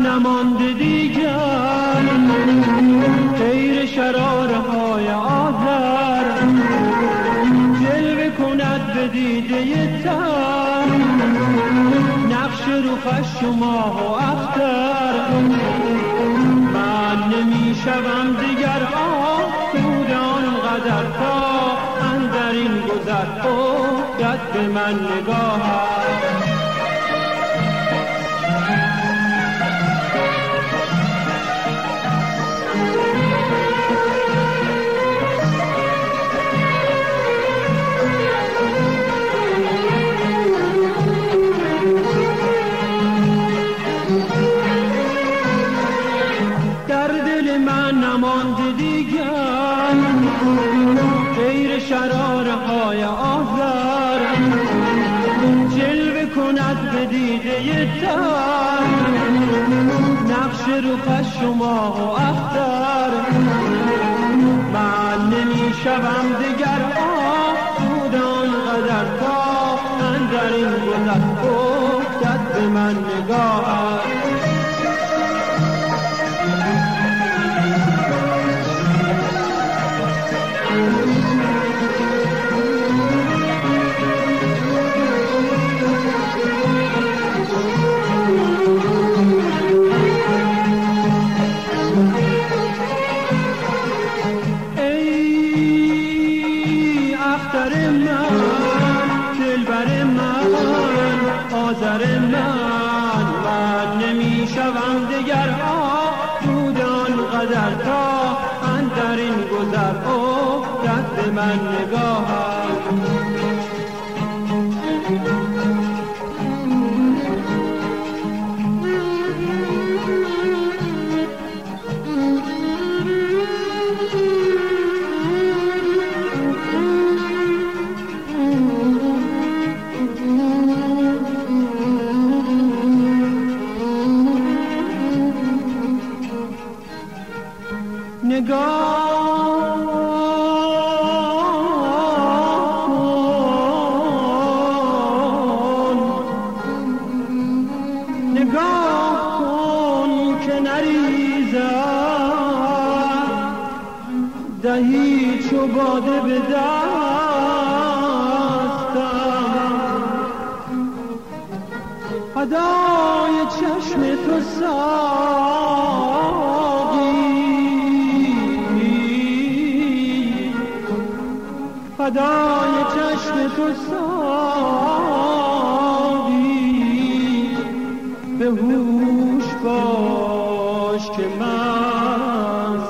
نمانده دیگر غیر شرار های آذر. جلوه کند به دیده تر نقش روخش شما و اختر. من نمی شوم دیگر آسود آنقدر تا اندر این گذر. افتد به من نگاه. های آزار جلوه کند به دیده تر نقش رو شما و اختر. من نمی شوم دیگر آسودان قدر تا من در این گذر افتد به من نگاه. آذر من من نمی شوم دگر بودان قدر تا اندر این گذر افتد به من نگاهم دهی چو باده به دستم. فدای چشم تو ساقی فدای چشم تو ساقی به هوش باش که مستم.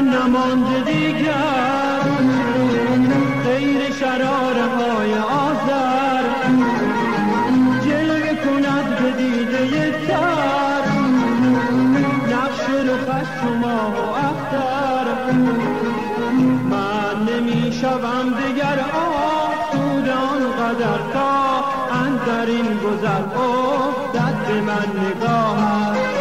نماند دیگر. غیر شراره های آذر. جلوه کند به دیده تر. نقش رو شما و اختر. این گذر. افتد به من نگاه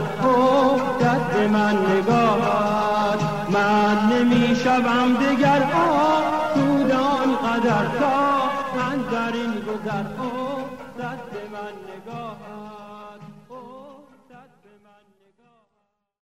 باشد. افتد من نگاهت من نمی شوم دگر آسود آنقدر تا من در این گذر. افتد به من نگاهت